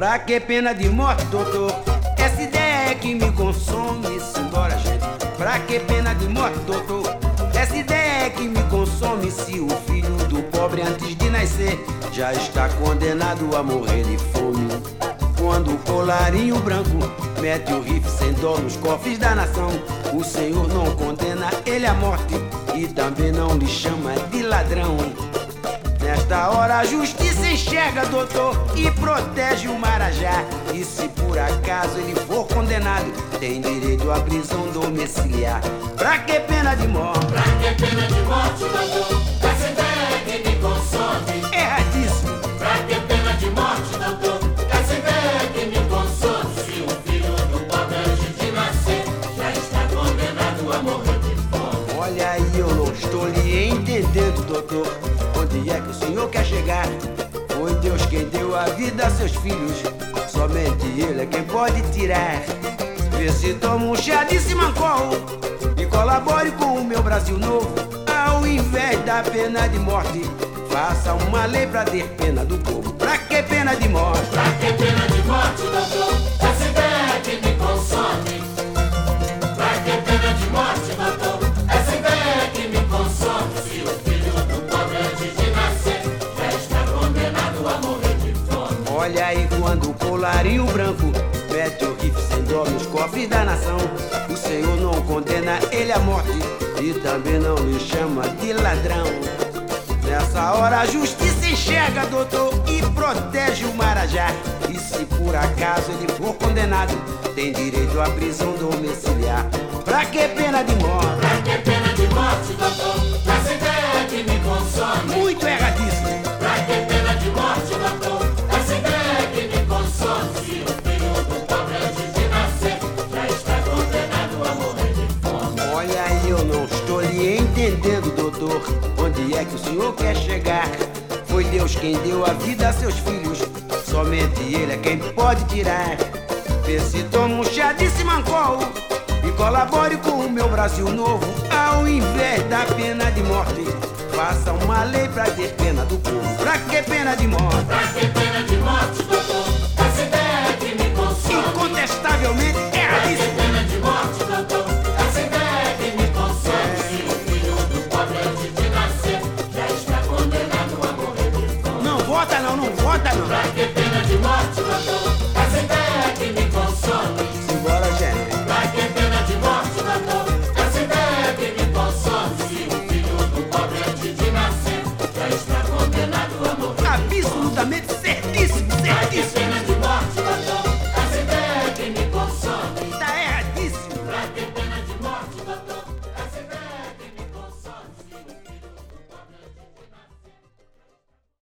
Pra que pena de morte, doutor? Essa ideia é que me consome. Simbora, gente. Pra que pena de morte, doutor? Essa ideia é que me consome. Se o filho do pobre antes de nascer já está condenado a morrer de fome. Quando o colarinho branco mete o rifle sem dó nos cofres da nação, o Senhor não condena ele à morte e também não lhe chama de ladrão. Nesta hora a justiça enxerga, doutor, e protege o Marajá. E se por acaso ele for condenado, tem direito à prisão domiciliar. Pra que pena de morte? Pra que pena de morte, doutor? Essa ideia é que me consome. Erradíssimo. Pra que pena de morte, doutor? Essa ideia que me consome. Se o filho do pobre antes de nascer já está condenado a morrer de fome. Olha aí, eu não estou lhe entendendo, doutor. É que o senhor quer chegar? Foi Deus quem deu a vida a seus filhos. Somente Ele é quem pode tirar. Vê se toma um chá de simancol e colabore com o meu Brasil novo. Ao invés da pena de morte, faça uma lei pra ter pena do povo. Pra que pena de morte? Pra que pena de morte, doutor? Olha aí quando o colarinho branco mete o rifle sem dó nos cofres da nação. O Senhor não condena ele à morte e também não lhe chama de ladrão. Nessa hora a justiça enxerga, doutor, e protege o Marajá. E se por acaso ele for condenado, tem direito à prisão domiciliar. Pra que pena de morte? Pra que pena de morte, doutor? Essa ideia é que me consome. Muito erradíssimo. Doutor. Onde é que o senhor quer chegar? Foi Deus quem deu a vida a seus filhos. Somente Ele é quem pode tirar. Vê se toma um chá de simancol e colabore com o meu Brasil novo. Ao invés da pena de morte, faça uma lei pra ter pena do povo. Pra que pena de morte?